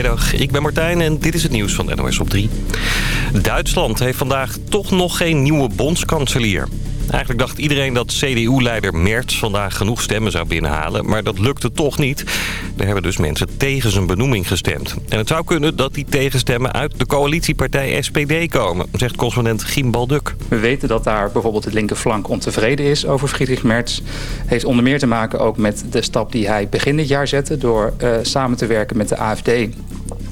Goedemiddag, ik ben Martijn en dit is het nieuws van NOS op 3. Duitsland heeft vandaag toch nog geen nieuwe bondskanselier. Eigenlijk dacht iedereen dat CDU-leider Merz vandaag genoeg stemmen zou binnenhalen. Maar dat lukte toch niet. Er hebben dus mensen tegen zijn benoeming gestemd. En het zou kunnen dat die tegenstemmen uit de coalitiepartij SPD komen, zegt correspondent Giem Balduk. We weten dat daar bijvoorbeeld de linkerflank ontevreden is over Friedrich Merz. Heeft onder meer te maken ook met de stap die hij begin dit jaar zette... door uh, samen te werken met de AFD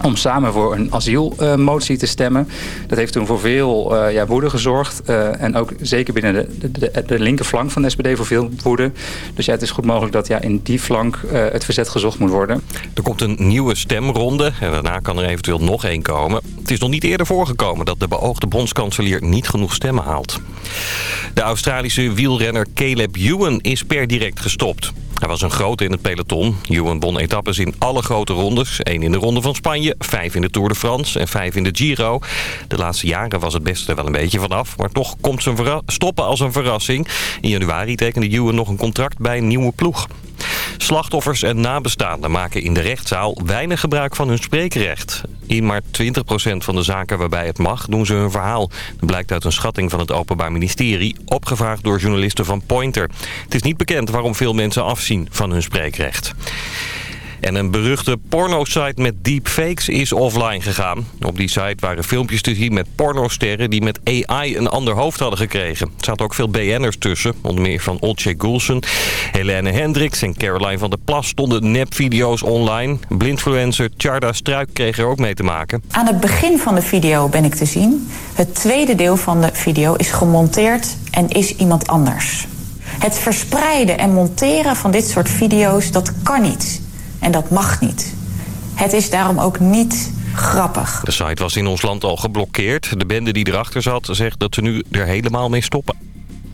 om samen voor een asielmotie uh, te stemmen. Dat heeft toen voor veel uh, ja, woede gezorgd. Uh, en ook zeker binnen de, de, de linkerflank van de SPD voor veel woede. Dus ja, het is goed mogelijk dat ja, in die flank het verzet gezocht moet worden. Er komt een nieuwe stemronde en daarna kan er eventueel nog één komen. Het is nog niet eerder voorgekomen dat de beoogde bondskanselier niet genoeg stemmen haalt. De Australische wielrenner Caleb Ewan is per direct gestopt. Hij was een grote in het peloton. Ewan won etappes in alle grote rondes. Eén in de Ronde van Spanje, vijf in de Tour de France en vijf in de Giro. De laatste jaren was het beste wel een beetje vanaf. Maar toch komt zijn stoppen als een verrassing. In januari tekende Ewan nog een contract bij een nieuwe ploeg. Slachtoffers en nabestaanden maken in de rechtszaal weinig gebruik van hun spreekrecht. In maar 20% van de zaken waarbij het mag doen ze hun verhaal. Dat blijkt uit een schatting van het Openbaar Ministerie, opgevraagd door journalisten van Pointer. Het is niet bekend waarom veel mensen afzien van hun spreekrecht. En een beruchte pornosite met deepfakes is offline gegaan. Op die site waren filmpjes te zien met pornosterren die met AI een ander hoofd hadden gekregen. Er zaten ook veel BN'ers tussen, onder meer van Olcay Goulsen. Helene Hendricks en Caroline van der Plas stonden nepvideo's online. Blindfluencer Charda Struik kreeg er ook mee te maken. Aan het begin van de video ben ik te zien. Het tweede deel van de video is gemonteerd en is iemand anders. Het verspreiden en monteren van dit soort video's, dat kan niet. En dat mag niet. Het is daarom ook niet grappig. De site was in ons land al geblokkeerd. De bende die erachter zat zegt dat ze nu er helemaal mee stoppen.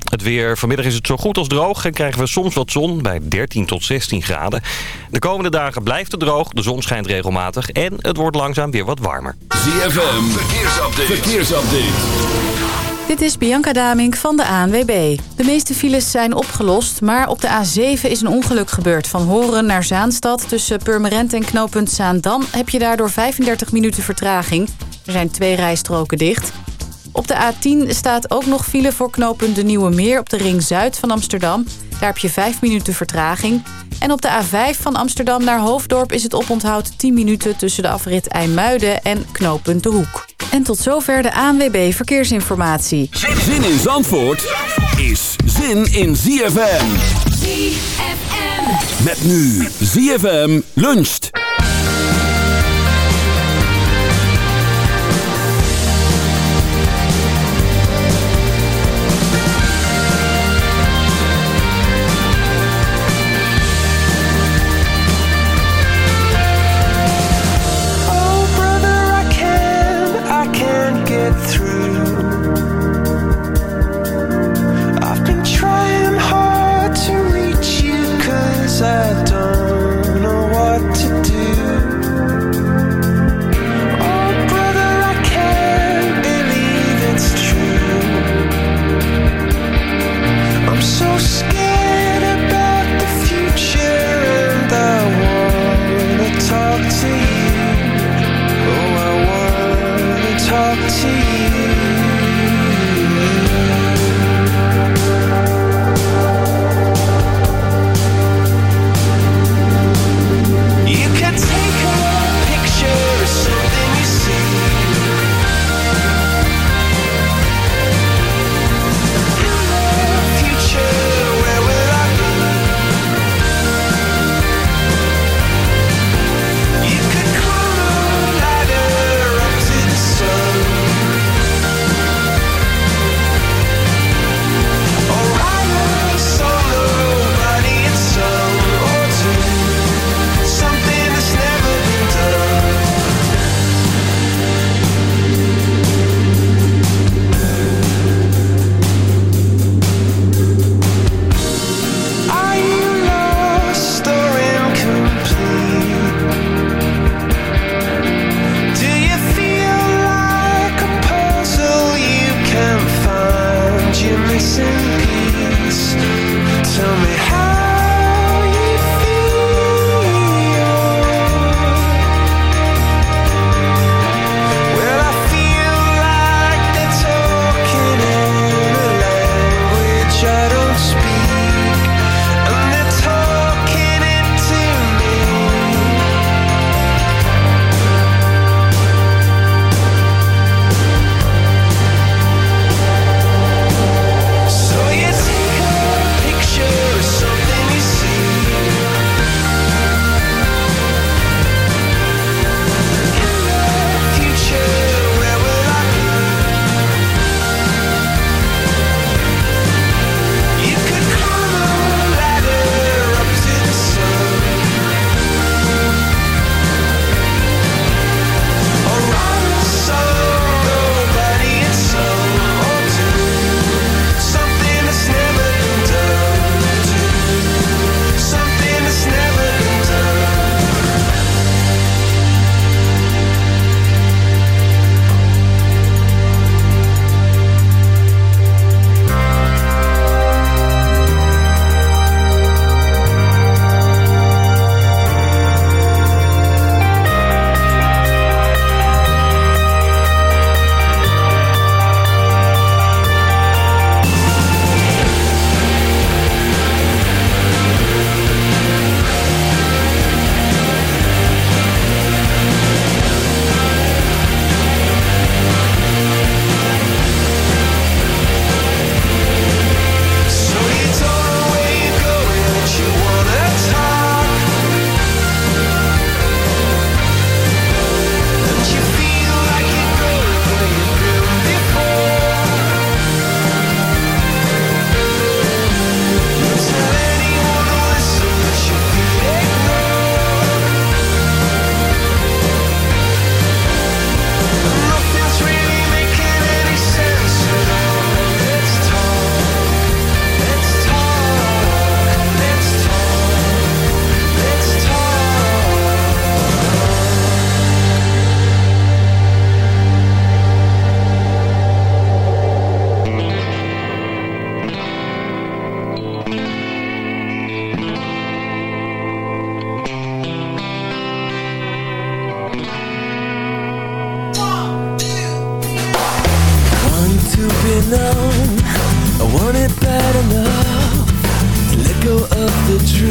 Het weer. Vanmiddag is het zo goed als droog en krijgen we soms wat zon bij 13 tot 16 graden. De komende dagen blijft het droog, de zon schijnt regelmatig en het wordt langzaam weer wat warmer. ZFM, verkeersupdate. verkeersupdate. Dit is Bianca Damink van de ANWB. De meeste files zijn opgelost, maar op de A7 is een ongeluk gebeurd. Van Horen naar Zaanstad tussen Purmerend en knooppunt Zaandam... heb je daardoor 35 minuten vertraging. Er zijn twee rijstroken dicht. Op de A10 staat ook nog file voor knooppunt De Nieuwe Meer... op de ring Zuid van Amsterdam. Daar heb je 5 minuten vertraging. En op de A5 van Amsterdam naar Hoofddorp is het oponthoud 10 minuten... tussen de afrit IJmuiden en knooppunt De Hoek. En tot zover de ANWB Verkeersinformatie. Zin in Zandvoort is zin in ZFM. ZFM. Met nu ZFM luncht.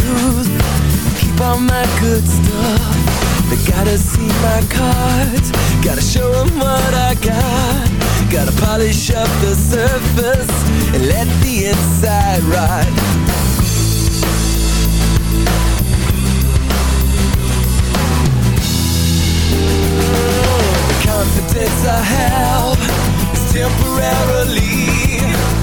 shoes Keep all my good stuff. They gotta see my cards. Gotta show them what I got. Gotta polish up the surface And let the inside ride. The confidence I have Is temporarily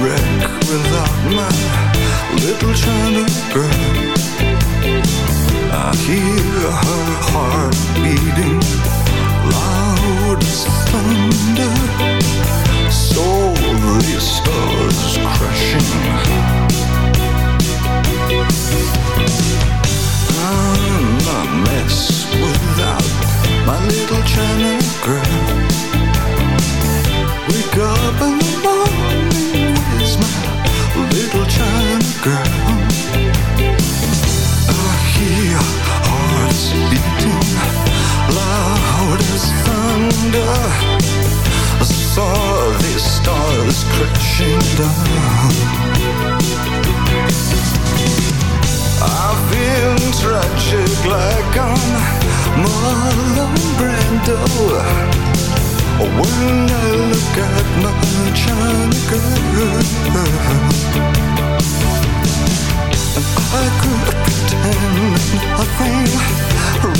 wreck without my little China girl. I hear her heart beating loud as thunder. So the stars crashing. I'm a mess without my little China crashing down. I feel tragic like I'm Marlon Brando When I look at my I could pretend nothing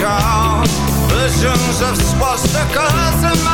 Visions of swastikas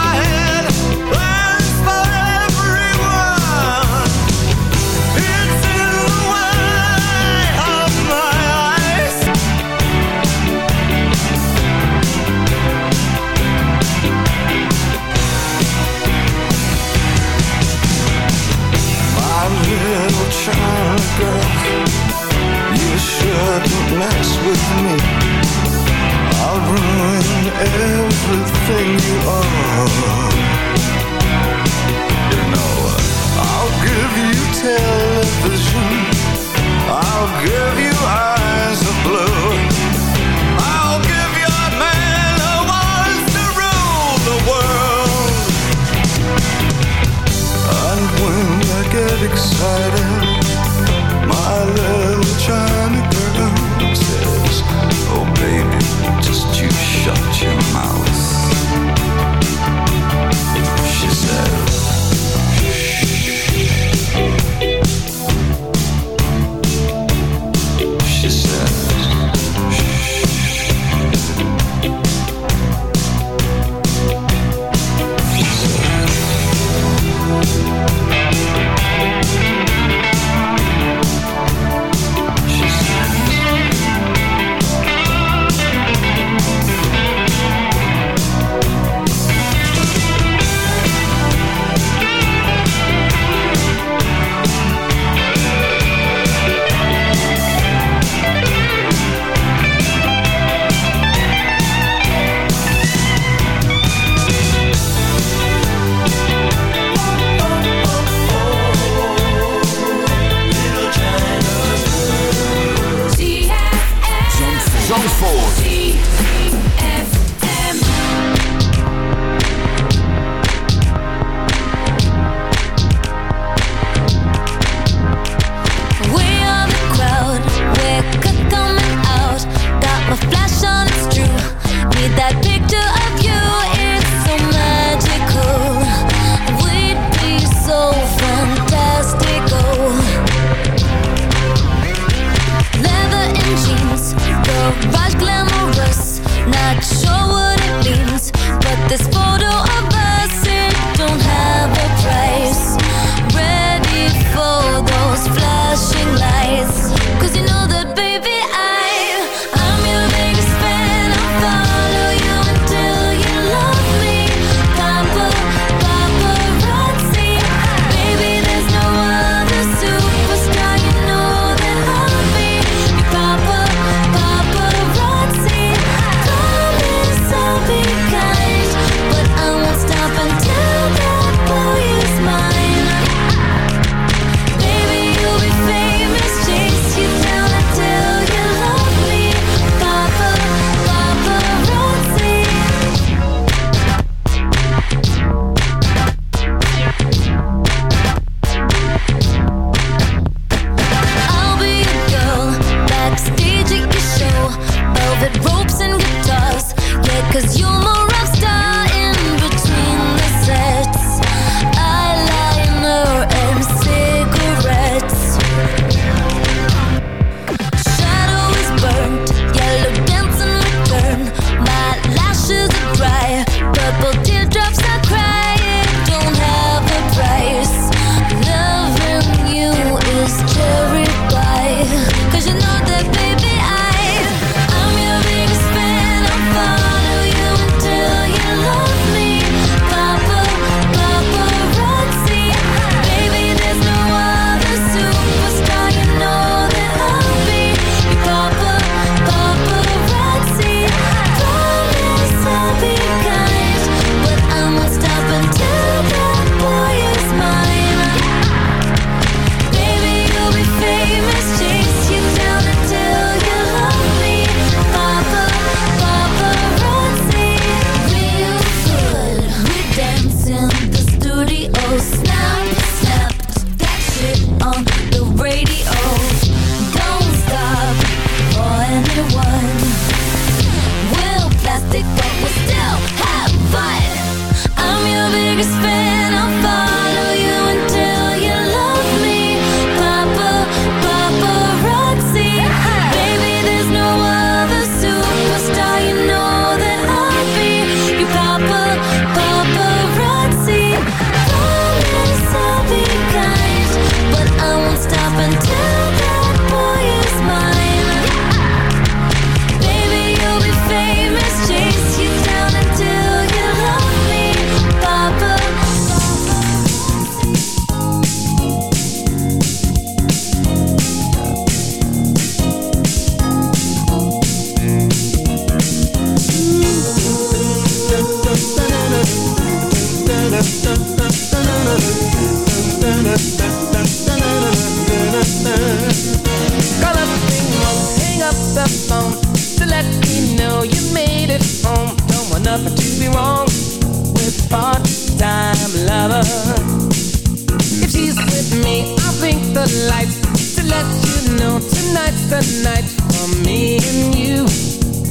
I blink the lights to let you know tonight's the night for me and you,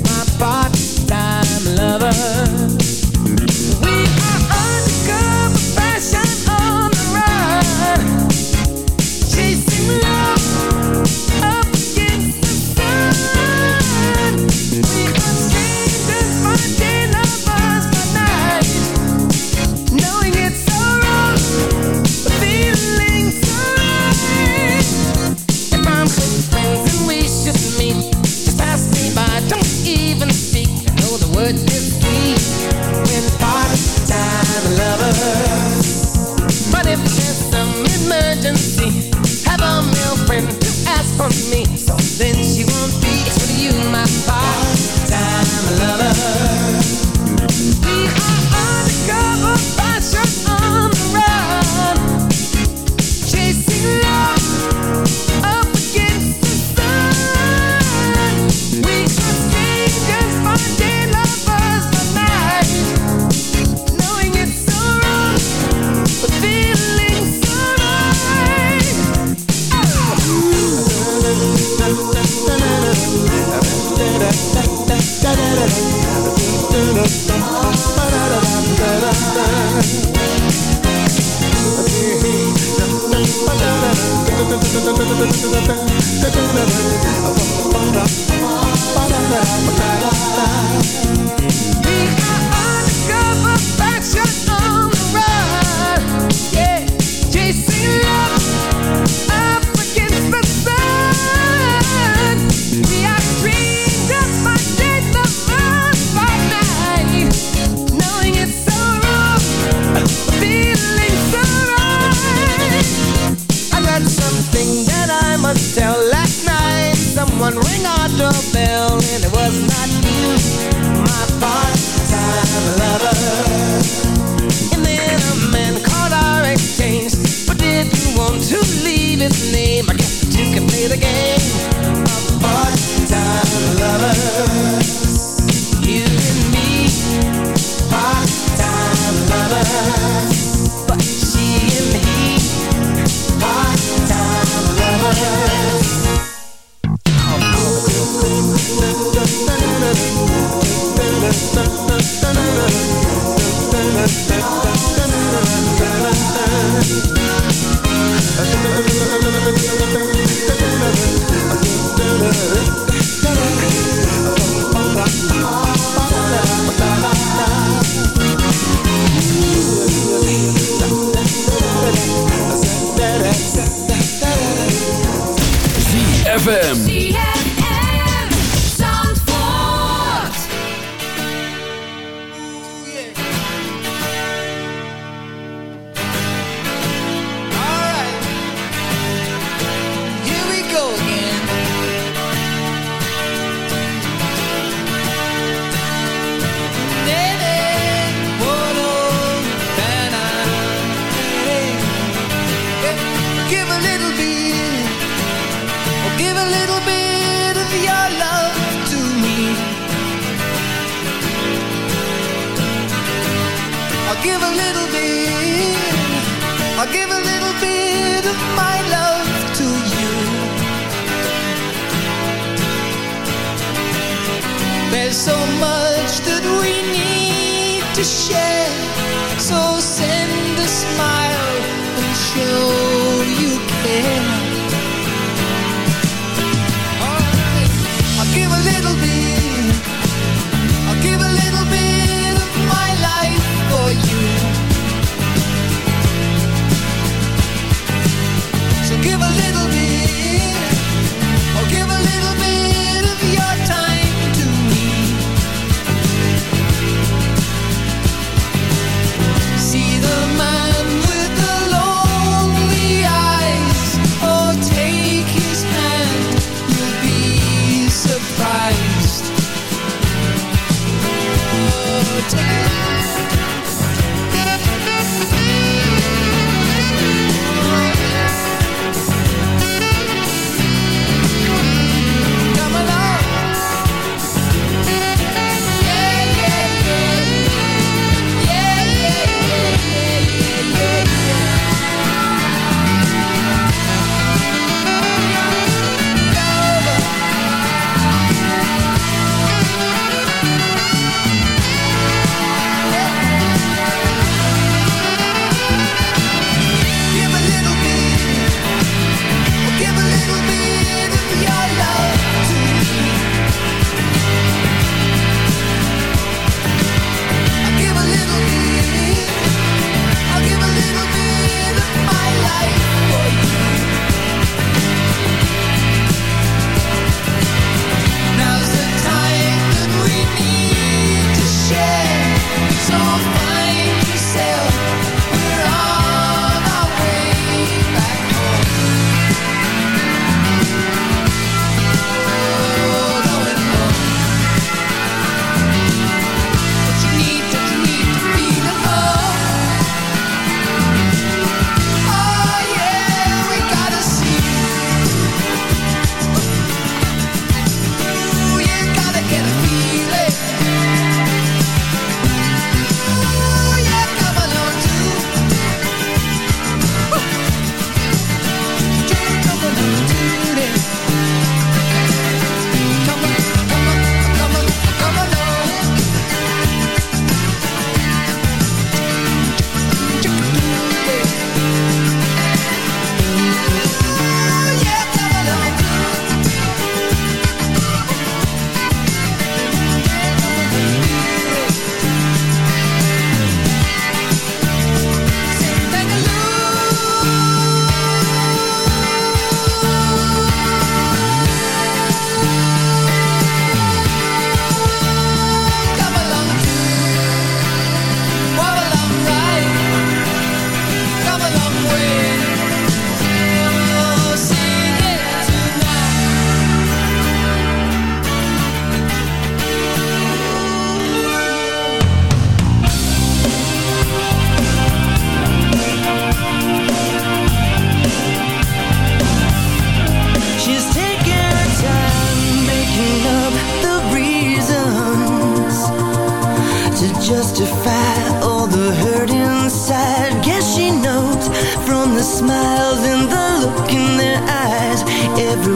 my part-time lover.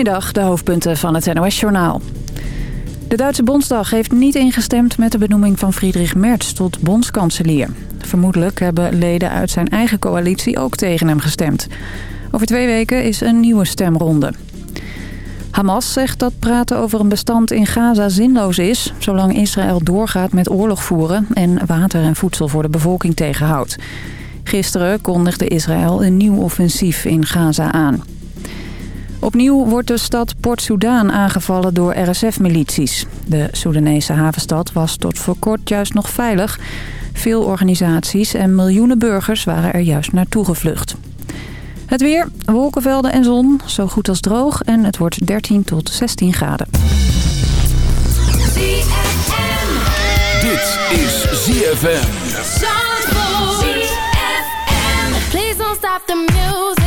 Goedemiddag, de hoofdpunten van het NOS-journaal. De Duitse Bondsdag heeft niet ingestemd met de benoeming van Friedrich Merz tot bondskanselier. Vermoedelijk hebben leden uit zijn eigen coalitie ook tegen hem gestemd. Over twee weken is een nieuwe stemronde. Hamas zegt dat praten over een bestand in Gaza zinloos is... zolang Israël doorgaat met oorlog voeren... en water en voedsel voor de bevolking tegenhoudt. Gisteren kondigde Israël een nieuw offensief in Gaza aan. Opnieuw wordt de stad Port Soudaan aangevallen door RSF-milities. De Soedanese havenstad was tot voor kort juist nog veilig. Veel organisaties en miljoenen burgers waren er juist naartoe gevlucht. Het weer, wolkenvelden en zon, zo goed als droog en het wordt 13 tot 16 graden. Dit is ZFM. Please don't stop the music.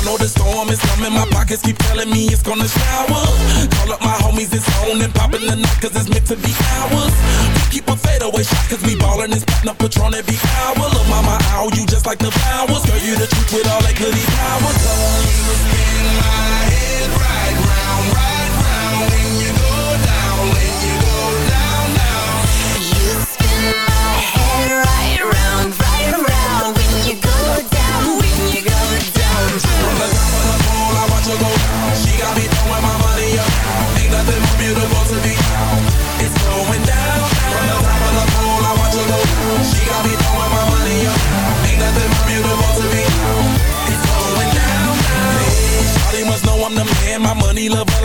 I know the storm is coming. My pockets keep telling me it's gonna shower. Call up my homies, it's on and popping the night, cause it's meant to be ours. We keep a fadeaway shot, cause we ballin' and spittin' up Patron every hour. Look, mama, ow, you just like the flowers. Girl, you the truth with all that goody powers.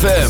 ZFM.